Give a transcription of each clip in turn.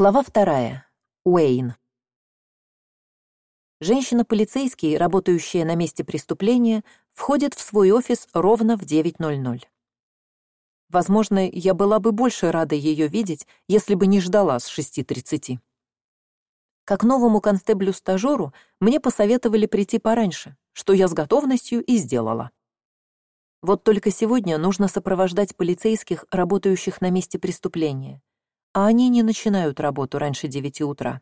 Глава вторая. Уэйн. Женщина-полицейский, работающая на месте преступления, входит в свой офис ровно в 9.00. Возможно, я была бы больше рада ее видеть, если бы не ждала с 6.30. Как новому констеблю-стажеру мне посоветовали прийти пораньше, что я с готовностью и сделала. Вот только сегодня нужно сопровождать полицейских, работающих на месте преступления а они не начинают работу раньше девяти утра.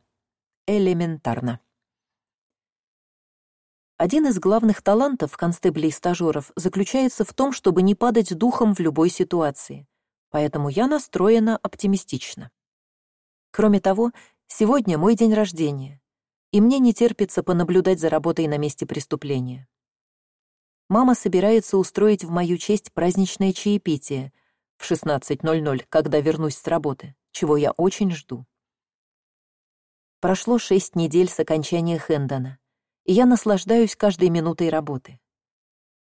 Элементарно. Один из главных талантов констеблей и стажеров заключается в том, чтобы не падать духом в любой ситуации, поэтому я настроена оптимистично. Кроме того, сегодня мой день рождения, и мне не терпится понаблюдать за работой на месте преступления. Мама собирается устроить в мою честь праздничное чаепитие в 16.00, когда вернусь с работы чего я очень жду. Прошло шесть недель с окончания Хэндона, и я наслаждаюсь каждой минутой работы.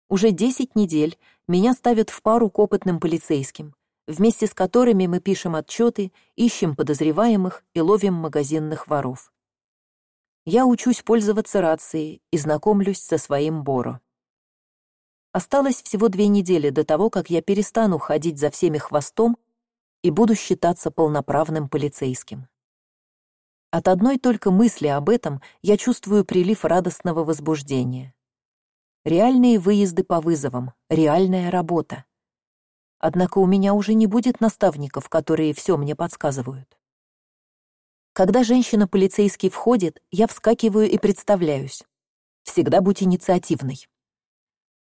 Уже десять недель меня ставят в пару к опытным полицейским, вместе с которыми мы пишем отчеты, ищем подозреваемых и ловим магазинных воров. Я учусь пользоваться рацией и знакомлюсь со своим Боро. Осталось всего две недели до того, как я перестану ходить за всеми хвостом и буду считаться полноправным полицейским. От одной только мысли об этом я чувствую прилив радостного возбуждения. Реальные выезды по вызовам, реальная работа. Однако у меня уже не будет наставников, которые все мне подсказывают. Когда женщина-полицейский входит, я вскакиваю и представляюсь. Всегда будь инициативной.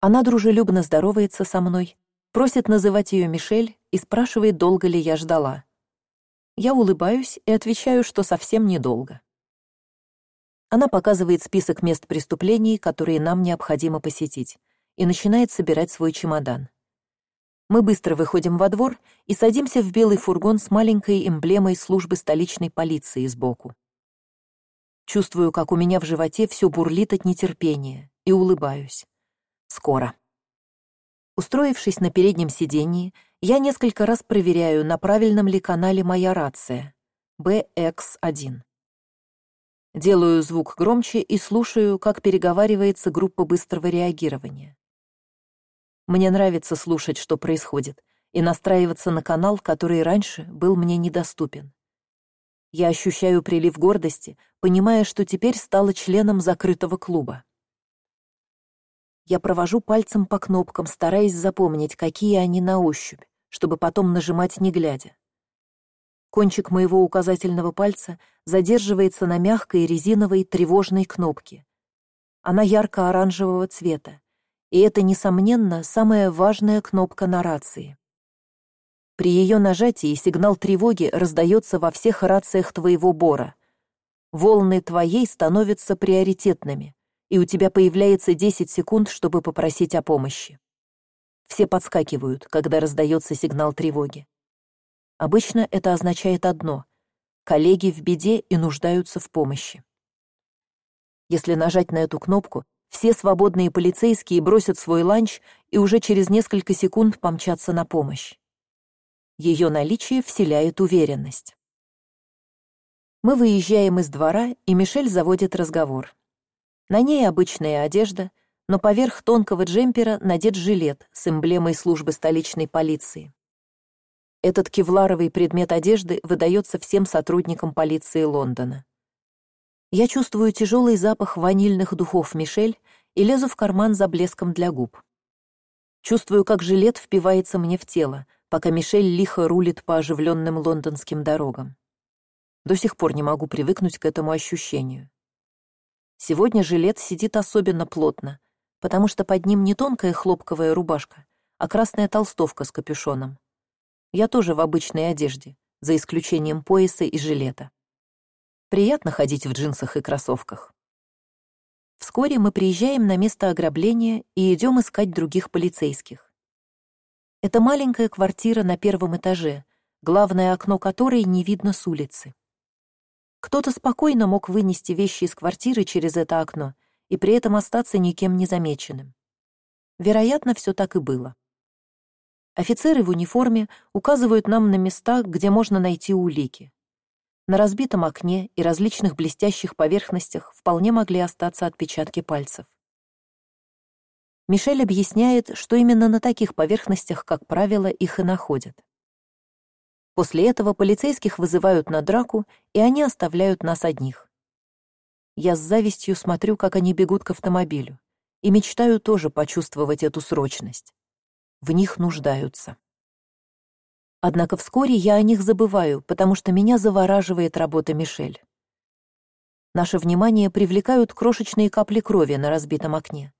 Она дружелюбно здоровается со мной, просит называть ее Мишель и спрашивает, долго ли я ждала. Я улыбаюсь и отвечаю, что совсем недолго. Она показывает список мест преступлений, которые нам необходимо посетить, и начинает собирать свой чемодан. Мы быстро выходим во двор и садимся в белый фургон с маленькой эмблемой службы столичной полиции сбоку. Чувствую, как у меня в животе все бурлит от нетерпения, и улыбаюсь. Скоро. Устроившись на переднем сидении, я несколько раз проверяю, на правильном ли канале моя рация. BX1. Делаю звук громче и слушаю, как переговаривается группа быстрого реагирования. Мне нравится слушать, что происходит, и настраиваться на канал, который раньше был мне недоступен. Я ощущаю прилив гордости, понимая, что теперь стала членом закрытого клуба. Я провожу пальцем по кнопкам, стараясь запомнить, какие они на ощупь, чтобы потом нажимать не глядя. Кончик моего указательного пальца задерживается на мягкой резиновой тревожной кнопке. Она ярко-оранжевого цвета, и это, несомненно, самая важная кнопка на рации. При ее нажатии сигнал тревоги раздается во всех рациях твоего бора. Волны твоей становятся приоритетными и у тебя появляется десять секунд, чтобы попросить о помощи. Все подскакивают, когда раздается сигнал тревоги. Обычно это означает одно — коллеги в беде и нуждаются в помощи. Если нажать на эту кнопку, все свободные полицейские бросят свой ланч и уже через несколько секунд помчатся на помощь. Ее наличие вселяет уверенность. Мы выезжаем из двора, и Мишель заводит разговор. На ней обычная одежда, но поверх тонкого джемпера надет жилет с эмблемой службы столичной полиции. Этот кевларовый предмет одежды выдается всем сотрудникам полиции Лондона. Я чувствую тяжелый запах ванильных духов Мишель и лезу в карман за блеском для губ. Чувствую, как жилет впивается мне в тело, пока Мишель лихо рулит по оживленным лондонским дорогам. До сих пор не могу привыкнуть к этому ощущению. Сегодня жилет сидит особенно плотно, потому что под ним не тонкая хлопковая рубашка, а красная толстовка с капюшоном. Я тоже в обычной одежде, за исключением пояса и жилета. Приятно ходить в джинсах и кроссовках. Вскоре мы приезжаем на место ограбления и идем искать других полицейских. Это маленькая квартира на первом этаже, главное окно которой не видно с улицы. Кто-то спокойно мог вынести вещи из квартиры через это окно и при этом остаться никем не замеченным. Вероятно, все так и было. Офицеры в униформе указывают нам на места, где можно найти улики. на разбитом окне и различных блестящих поверхностях вполне могли остаться отпечатки пальцев мишель объясняет что именно на таких поверхностях как правило их и находят после этого полицейских вызывают на драку и они оставляют нас одних. Я с завистью смотрю как они бегут к автомобилю и мечтаю тоже почувствовать эту срочность. В них нуждаются. Однако вскоре я о них забываю потому что меня завораживает работа мишель. Наше внимание привлекают крошечные капли крови на разбитом окне.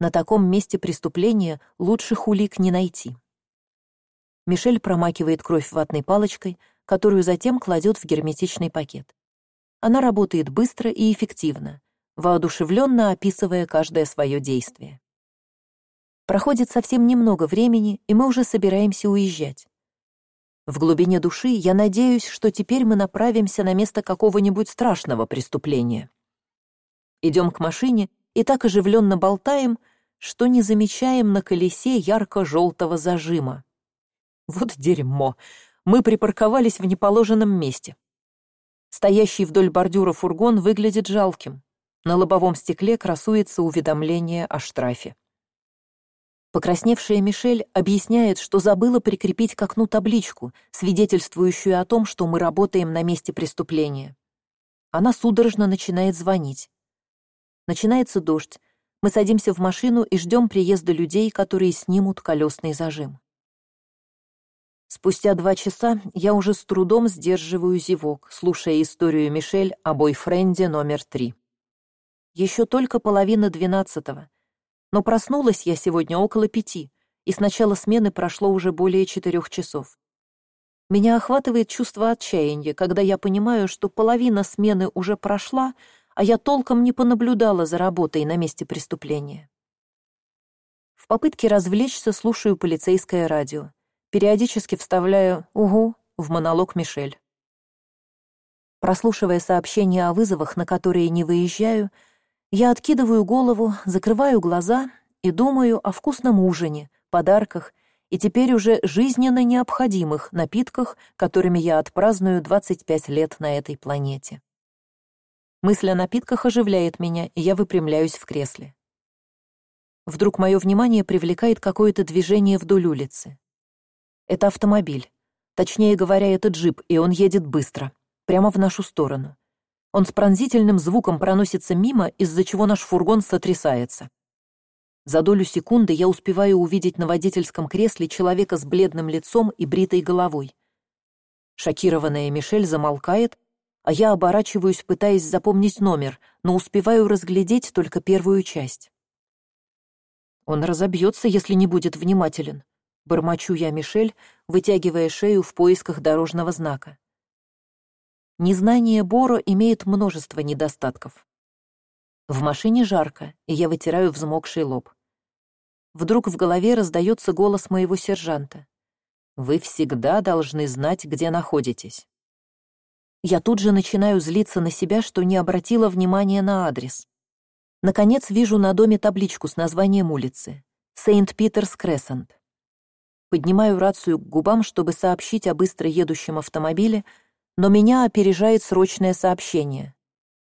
На таком месте преступления лучших улик не найти мишель промакивает кровь ватной палочкой которую затем кладет в герметичный пакет. Она работает быстро и эффективно воодушевленно описывая каждое свое действие. Проходит совсем немного времени и мы уже собираемся уезжать. В глубине души я надеюсь что теперь мы направимся на место какого нибудь страшного преступления. Идем к машине и так оживленно болтаем что не замечаем на колесе ярко желтого зажима вот дерьмо. Мы припарковались в неположенном месте. Стоящий вдоль бордюра фургон выглядит жалким. На лобовом стекле красуется уведомление о штрафе. Покрасневшая мишель объясняет что забыла прикрепить к окну табличку свидетельствующую о том что мы работаем на месте преступления. Она судорожно начинает звонить. Начинается дождь. Мы садимся в машину и ждем приезда людей которые снимут колесный зажим спустя два часа я уже с трудом сдерживаю зевок слушая историю мишель о бойфренде номер три. Еще только половина двенадцатого. Но проснулась я сегодня около пяти и с начала смены прошло уже более четырех часов. Меня охватывает чувство отчаяния когда я понимаю что половина смены уже прошла а я толком не понаблюдала за работой на месте преступления. В попытке развлечься слушаю полицейское радио периодически вставляю угу в монолог мишель. Прослушивая сообщения о вызовах на которые не выезжаю я откидываю голову закрываю глаза и думаю о вкусном ужине подарках и теперь уже жизненно необходимых напитках которыми я отпраздную двадцать пять лет на этой планете. Мысль о напитках оживляет меня и я выпрямляюсь в кресле. Вдруг мое внимание привлекает какое то движение вдоль улицы это автомобиль. Точнее говоря это джип и он едет быстро прямо в нашу сторону. Он с пронзительным звуком проносится мимо из за чего наш фургон сотрясается. За долю секунды я успеваю увидеть на водительском кресле человека с бледным лицом и бритой головой. Шокированная мишель замолкает а я оборачиваюсь пытаясь запомнить номер но успеваю разглядеть только первую часть. Он разобьется если не будет внимателен бормочу я мишель вытягивая шею в поисках дорожного знака. Незнание боро имеет множество недостатков. В машине жарко и я вытираю взмокший лоб. Вдруг в голове раздается голос моего сержанта. Вы всегда должны знать где находитесь я тут же начинаю злиться на себя что не обратила внимания на адрес. Наконец вижу на доме табличку с названием улицы сейнт питерс крессент поднимаю рацию к губам чтобы сообщить о быстро едущем автомобиле но меня опережает срочное сообщение.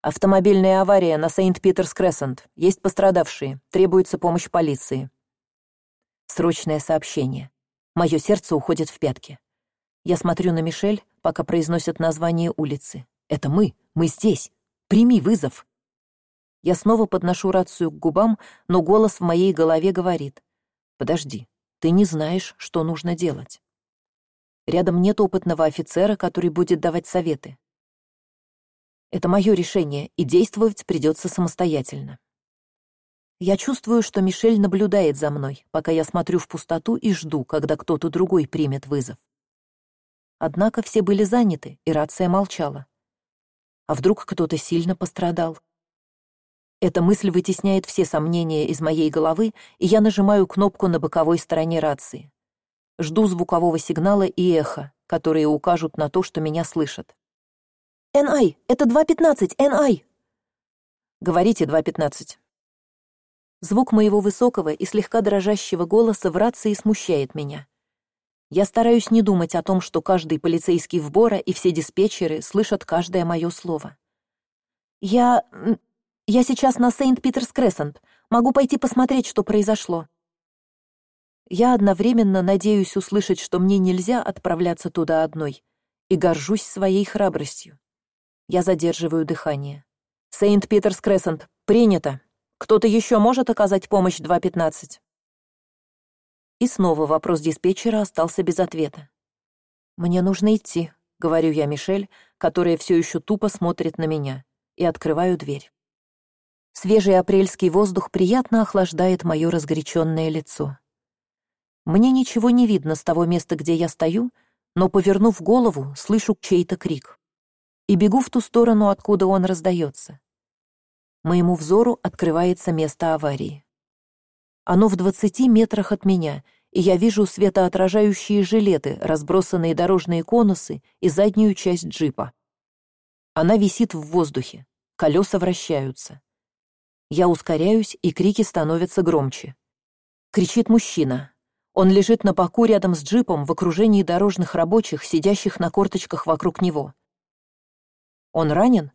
Автомобильная авария на сейнт питерс крессент есть пострадавшие. Требуется помощь полиции. Срочное сообщение. Мое сердце уходит в пятки. Я смотрю на мишель пока произносят название улицы. Это мы. Мы здесь. Прими вызов. Я снова подношу рацию к губам но голос в моей голове говорит. Подожди ты не знаешь что нужно делать. Рядом нет опытного офицера который будет давать советы. Это мое решение и действовать придется самостоятельно. Я чувствую что мишель наблюдает за мной пока я смотрю в пустоту и жду когда кто то другой примет вызов. Однако все были заняты и рация молчала. А вдруг кто то сильно пострадал эта мысль вытесняет все сомнения из моей головы и я нажимаю кнопку на боковой стороне рации. Жду звукового сигнала и эхо которые укажут на то что меня слышат. Ни это два пятнадцать ни говорите два пятнадцать звук моего высокого и слегка дрожащего голоса в рации смущает меня. Я стараюсь не думать о том, что каждый полицейский в Бора и все диспетчеры слышат каждое мое слово. «Я... я сейчас на Сейнт-Питерс-Крессент. Могу пойти посмотреть, что произошло». Я одновременно надеюсь услышать, что мне нельзя отправляться туда одной, и горжусь своей храбростью. Я задерживаю дыхание. «Сейнт-Питерс-Крессент, принято! Кто-то еще может оказать помощь 2.15?» И снова вопрос диспетчера остался без ответа. «Мне нужно идти», — говорю я Мишель, которая все еще тупо смотрит на меня, и открываю дверь. Свежий апрельский воздух приятно охлаждает мое разгоряченное лицо. Мне ничего не видно с того места, где я стою, но, повернув голову, слышу чей-то крик. И бегу в ту сторону, откуда он раздается. Моему взору открывается место аварии. Оно в двадцати метрах от меня, и я вижу светоотражающие жилеты, разбросанные дорожные конусы и заднюю часть джипа. Она висит в воздухе, колеса вращаются. Я ускоряюсь, и крики становятся громче. Кричит мужчина. Он лежит на боку рядом с джипом в окружении дорожных рабочих, сидящих на корточках вокруг него. Он ранен?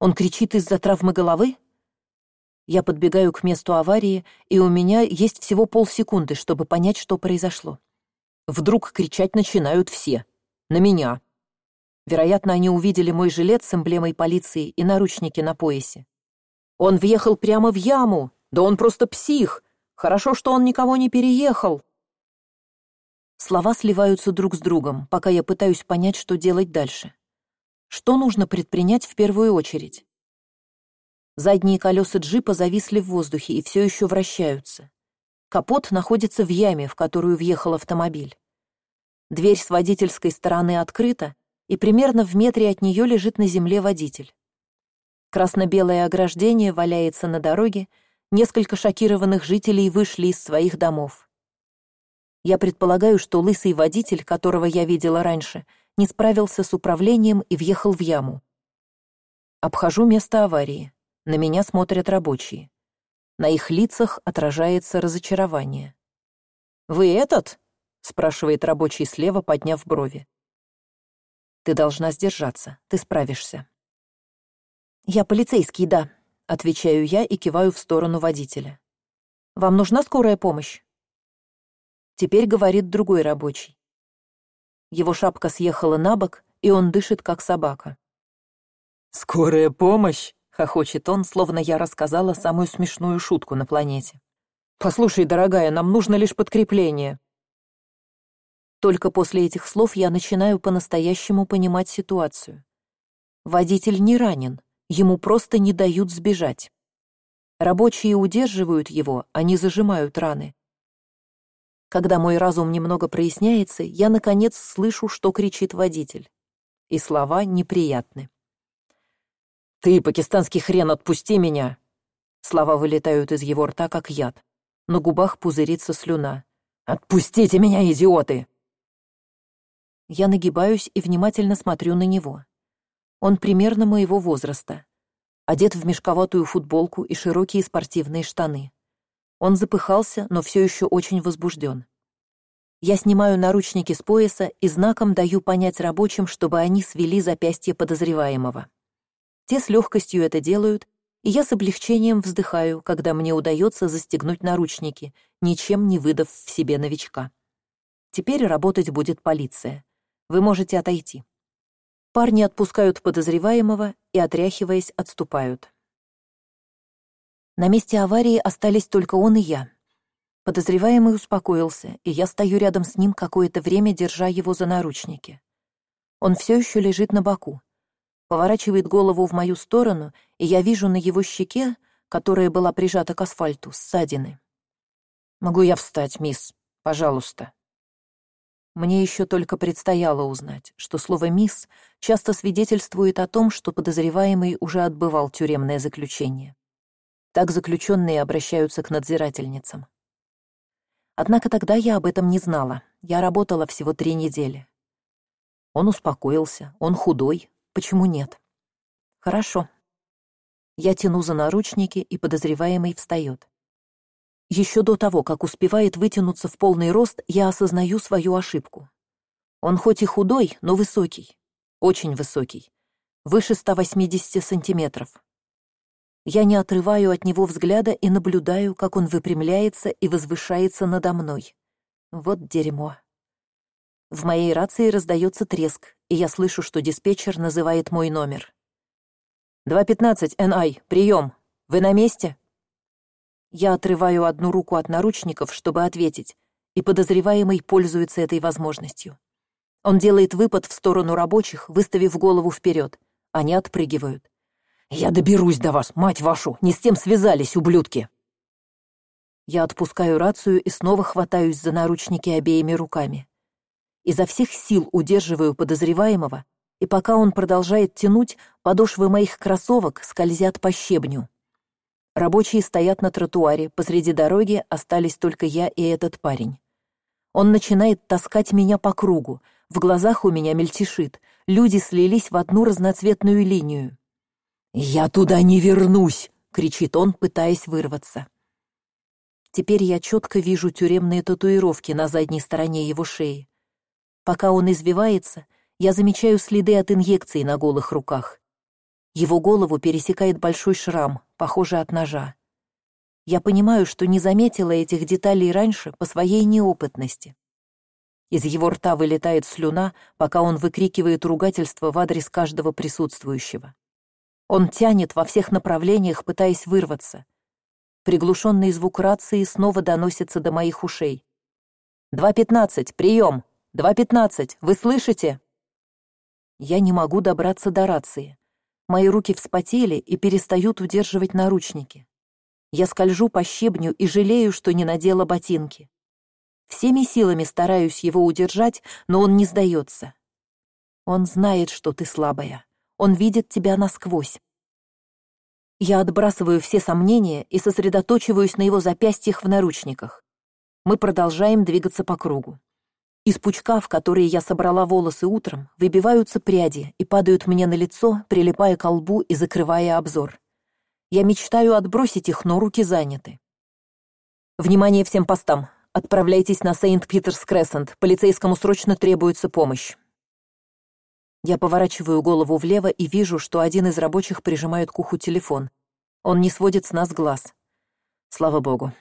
Он кричит из-за травмы головы? Я подбегаю к месту аварии, и у меня есть всего полсекунды, чтобы понять, что произошло. Вдруг кричать начинают все. На меня. Вероятно, они увидели мой жилет с эмблемой полиции и наручники на поясе. Он въехал прямо в яму. Да он просто псих. Хорошо, что он никого не переехал. Слова сливаются друг с другом, пока я пытаюсь понять, что делать дальше. Что нужно предпринять в первую очередь? Задние колеса джипа зависли в воздухе и все еще вращаются. Капот находится в яме, в которую въехал автомобиль. Дверь с водительской стороны открыта, и примерно в метре от нее лежит на земле водитель. Красно-белое ограждение валяется на дороге, несколько шокированных жителей вышли из своих домов. Я предполагаю, что лысый водитель, которого я видела раньше, не справился с управлением и въехал в яму. Обхожу место аварии. На меня смотрят рабочие. На их лицах отражается разочарование. «Вы этот?» — спрашивает рабочий слева, подняв брови. «Ты должна сдержаться, ты справишься». «Я полицейский, да», — отвечаю я и киваю в сторону водителя. «Вам нужна скорая помощь?» Теперь говорит другой рабочий. Его шапка съехала на бок, и он дышит, как собака. «Скорая помощь?» хохочет он словно я рассказала самую смешную шутку на планете послушай дорогая нам нужно лишь подкрепление только после этих слов я начинаю по настоящему понимать ситуацию водитель не ранен ему просто не дают сбежать. Рабочие удерживают его они зажимают раны. Когда мой разум немного проясняется я наконец слышу что кричит водитель. И слова неприятны. Ты пакистанский хрен отпусти меня! Слова вылетают из его рта как яд. На губах пузырится слюна. Отпустите меня идиоты! Я нагибаюсь и внимательно смотрю на него он примерно моего возраста. Одет в мешковатую футболку и широкие спортивные штаны. Он запыхался но все еще очень возбужден я снимаю наручники с пояса и знаком даю понять рабочим чтобы они свели запястье подозреваемого. Те с легкостью это делают и я с облегчением вздыхаю когда мне удается застегнуть наручники ничем не выдав в себе новичка. Теперь работать будет полиция. Вы можете отойти парни отпускают подозреваемого и отряхиваясь отступают. На месте аварии остались только он и я. Подозреваемый успокоился и я стою рядом с ним какое то время держа его за наручники. Он все еще лежит на боку. Поворачивает голову в мою сторону и я вижу на его щеке которая была прижата к асфальту ссадины. Могу я встать мисс? Пожалуйста мне еще только предстояло узнать что слово мисс часто свидетельствует о том что подозреваемый уже отбывал тюремное заключение. Так заключенные обращаются к надзирательницам. Однако тогда я об этом не знала. Я работала всего три недели. Он успокоился. Он худой. Почему нет? Хорошо. Я тяну за наручники и подозреваемый встает Еще до того, как успевает вытянуться в полный рост, я осознаю свою ошибку. Он хоть и худой, но высокий. Очень высокий. Выше 180 сантиметров. Я не отрываю от него взгляда и наблюдаю, как он выпрямляется и возвышается надо мной. Вот дерьмо. В моей рации раздается треск, и я слышу, что диспетчер называет мой номер. «215, NI, прием. Вы на месте?» Я отрываю одну руку от наручников, чтобы ответить, и подозреваемый пользуется этой возможностью. Он делает выпад в сторону рабочих, выставив голову вперед. Они отпрыгивают. «Я доберусь до вас, мать вашу! Не с тем связались, ублюдки!» Я отпускаю рацию и снова хватаюсь за наручники обеими руками изо всех сил удерживаю подозреваемого, и пока он продолжает тянуть, подошвы моих кроссовок скользят по щебню. Рабочие стоят на тротуаре, посреди дороги остались только я и этот парень. Он начинает таскать меня по кругу, в глазах у меня мельтешит, люди слились в одну разноцветную линию. «Я туда не вернусь!» — кричит он, пытаясь вырваться. Теперь я четко вижу тюремные татуировки на задней стороне его шеи. Пока он извивается, я замечаю следы от инъекций на голых руках. Его голову пересекает большой шрам, похожий от ножа. Я понимаю, что не заметила этих деталей раньше по своей неопытности. Из его рта вылетает слюна, пока он выкрикивает ругательство в адрес каждого присутствующего. Он тянет во всех направлениях, пытаясь вырваться. Приглушенный звук рации снова доносится до моих ушей. «Два пятнадцать, прием!» два пятнадцать вы слышите я не могу добраться до рации мои руки вспотели и перестают удерживать наручники. Я скольжу по щебню и жалею что не надела ботинки. Всеми силами стараюсь его удержать но он не сдается. Он знает что ты слабая. Он видит тебя насквозь. Я отбрасываю все сомнения и сосредоточиваюсь на его запястьях в наручниках. Мы продолжаем двигаться по кругу из пучка в которые я собрала волосы утром выбиваются пряди и падают мне на лицо прилипая к лбу и закрывая обзор. Я мечтаю отбросить их но руки заняты. Внимание всем постам. Отправляйтесь на сейнт питерс крессент полицейскому срочно требуется помощь. Я поворачиваю голову влево и вижу что один из рабочих прижимает к уху телефон. Он не сводит с нас глаз. Слава богу.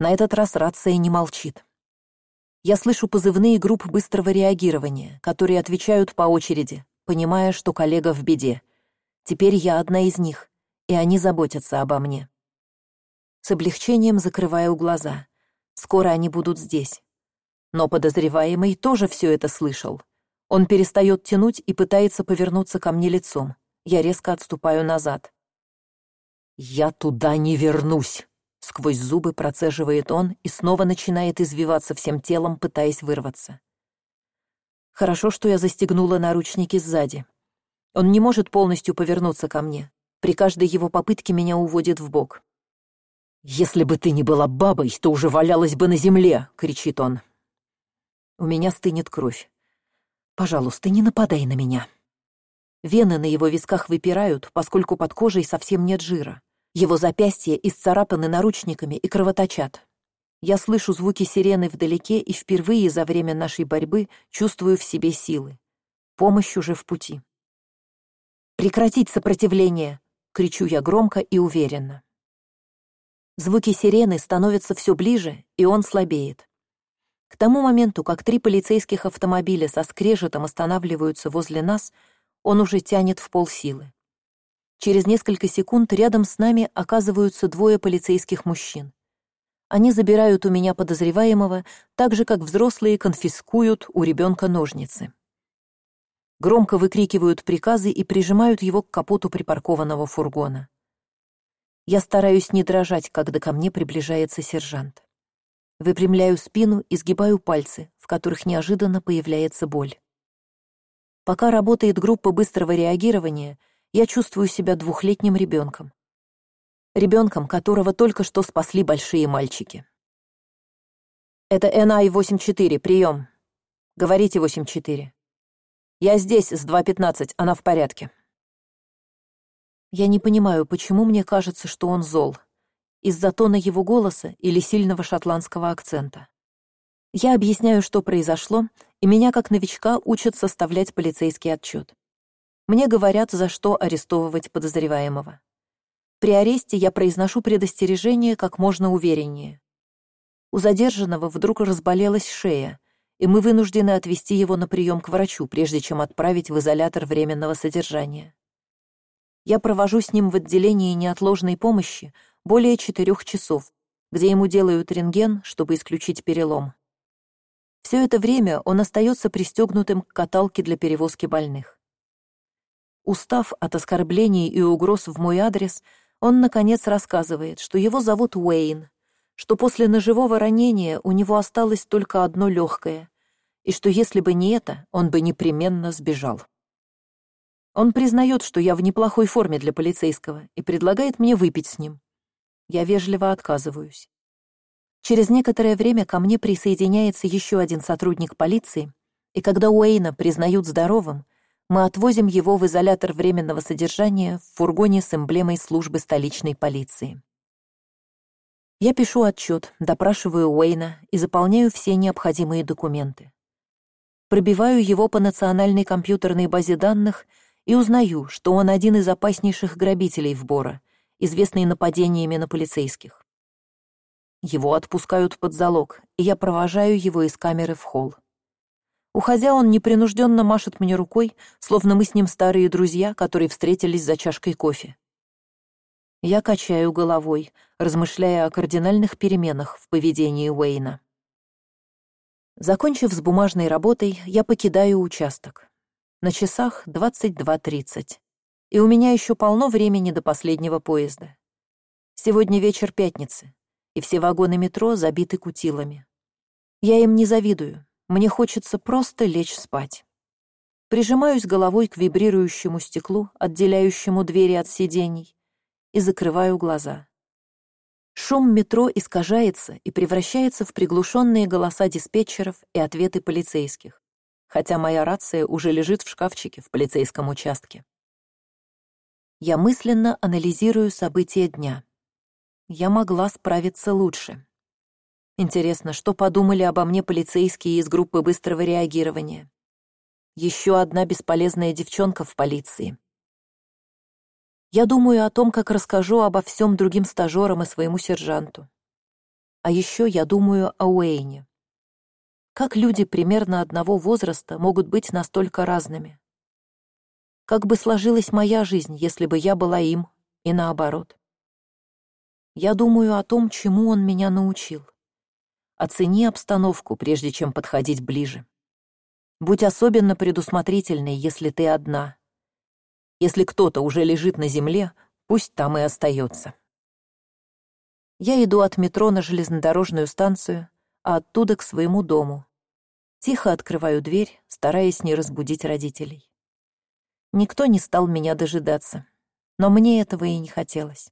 На этот раз рация не молчит я слышу позывные групп быстрого реагирования которые отвечают по очереди понимая что коллега в беде. Теперь я одна из них и они заботятся обо мне. С облегчением закрываю глаза. Скоро они будут здесь. Но подозреваемый тоже все это слышал. Он перестает тянуть и пытается повернуться ко мне лицом. Я резко отступаю назад. Я туда не вернусь сквозь зубы процеживает он и снова начинает извиваться всем телом пытаясь вырваться. Хорошо что я застегнула наручники сзади. Он не может полностью повернуться ко мне. При каждой его попытке меня уводит в бок. Если бы ты не была бабой то уже валялась бы на земле кричит он. У меня стынет кровь. Пожалуйста не нападай на меня! Вены на его висках выпирают поскольку под кожей совсем нет жира его запястья исцарапаны наручниками и кровоточат. Я слышу звуки сирены вдалеке и впервые за время нашей борьбы чувствую в себе силы. Помощь уже в пути. Прекратить сопротивление кричу я громко и уверенно. Звуки сирены становятся все ближе и он слабеет. К тому моменту как три полицейских автомобиля со скрежетом останавливаются возле нас он уже тянет в полсилы через несколько секунд рядом с нами оказываются двое полицейских мужчин. Они забирают у меня подозреваемого так же как взрослые конфискуют у ребенка ножницы. Громко выкрикивают приказы и прижимают его к капоту припаркованного фургона. Я стараюсь не дрожать когда ко мне приближается сержант. Выпрямляю спину и сгибаю пальцы в которых неожиданно появляется боль. Пока работает группа быстрого реагирования я чувствую себя двухлетним ребенком. Ребенком которого только что спасли большие мальчики. Это ни восемь четыре прием. Говорите восемь четыре. Я здесь с два пятнадцать она в порядке. Я не понимаю почему мне кажется что он зол. Из-за тона его голоса или сильного шотландского акцента. Я объясняю, что произошло, и меня как новичка учат составлять полицейский отчет. Мне говорят, за что арестовывать подозреваемого. При аресте я произношу предостережение как можно увереннее. У задержанного вдруг разболелась шея, и мы вынуждены отвезти его на прием к врачу, прежде чем отправить в изолятор временного содержания. Я провожу с ним в отделении неотложной помощи более четырех часов, где ему делают рентген, чтобы исключить перелом. Все это время он остается пристегнутым к каталке для перевозки больных. Устав от оскорблений и угроз в мой адрес, он, наконец, рассказывает, что его зовут Уэйн, что после ножевого ранения у него осталось только одно легкое, и что если бы не это, он бы непременно сбежал. Он признает, что я в неплохой форме для полицейского и предлагает мне выпить с ним. Я вежливо отказываюсь. Через некоторое время ко мне присоединяется еще один сотрудник полиции, и когда Уэйна признают здоровым, мы отвозим его в изолятор временного содержания в фургоне с эмблемой службы столичной полиции. Я пишу отчет, допрашиваю Уэйна и заполняю все необходимые документы. Пробиваю его по национальной компьютерной базе данных и узнаю, что он один из опаснейших грабителей в Бора, известный нападениями на полицейских. Его отпускают под залог, и я провожаю его из камеры в холл. Уходя, он непринужденно машет мне рукой, словно мы с ним старые друзья, которые встретились за чашкой кофе. Я качаю головой, размышляя о кардинальных переменах в поведении Уэйна. Закончив с бумажной работой, я покидаю участок. На часах двадцать два тридцать, и у меня еще полно времени до последнего поезда. Сегодня вечер пятницы и все вагоны метро забиты кутилами. Я им не завидую, мне хочется просто лечь спать. Прижимаюсь головой к вибрирующему стеклу, отделяющему двери от сидений, и закрываю глаза. Шум метро искажается и превращается в приглушенные голоса диспетчеров и ответы полицейских, хотя моя рация уже лежит в шкафчике в полицейском участке. Я мысленно анализирую события дня я могла справиться лучше. Интересно, что подумали обо мне полицейские из группы быстрого реагирования? Еще одна бесполезная девчонка в полиции. Я думаю о том, как расскажу обо всем другим стажерам и своему сержанту. А еще я думаю о Уэйне. Как люди примерно одного возраста могут быть настолько разными? Как бы сложилась моя жизнь, если бы я была им, и наоборот? я думаю о том чему он меня научил оцени обстановку прежде чем подходить ближе. Будь особенно предусмотрительной если ты одна. Если кто то уже лежит на земле пусть там и остается. Я иду от метро на железнодорожную станцию а оттуда к своему дому. Тихо открываю дверь стараясь не разбудить родителей. Никто не стал меня дожидаться но мне этого и не хотелось.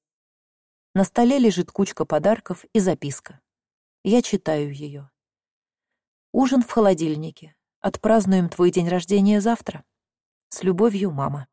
На столе лежит кучка подарков и записка. Я читаю ее. Ужин в холодильнике. Отпразднуем твой день рождения завтра. С любовью, мама.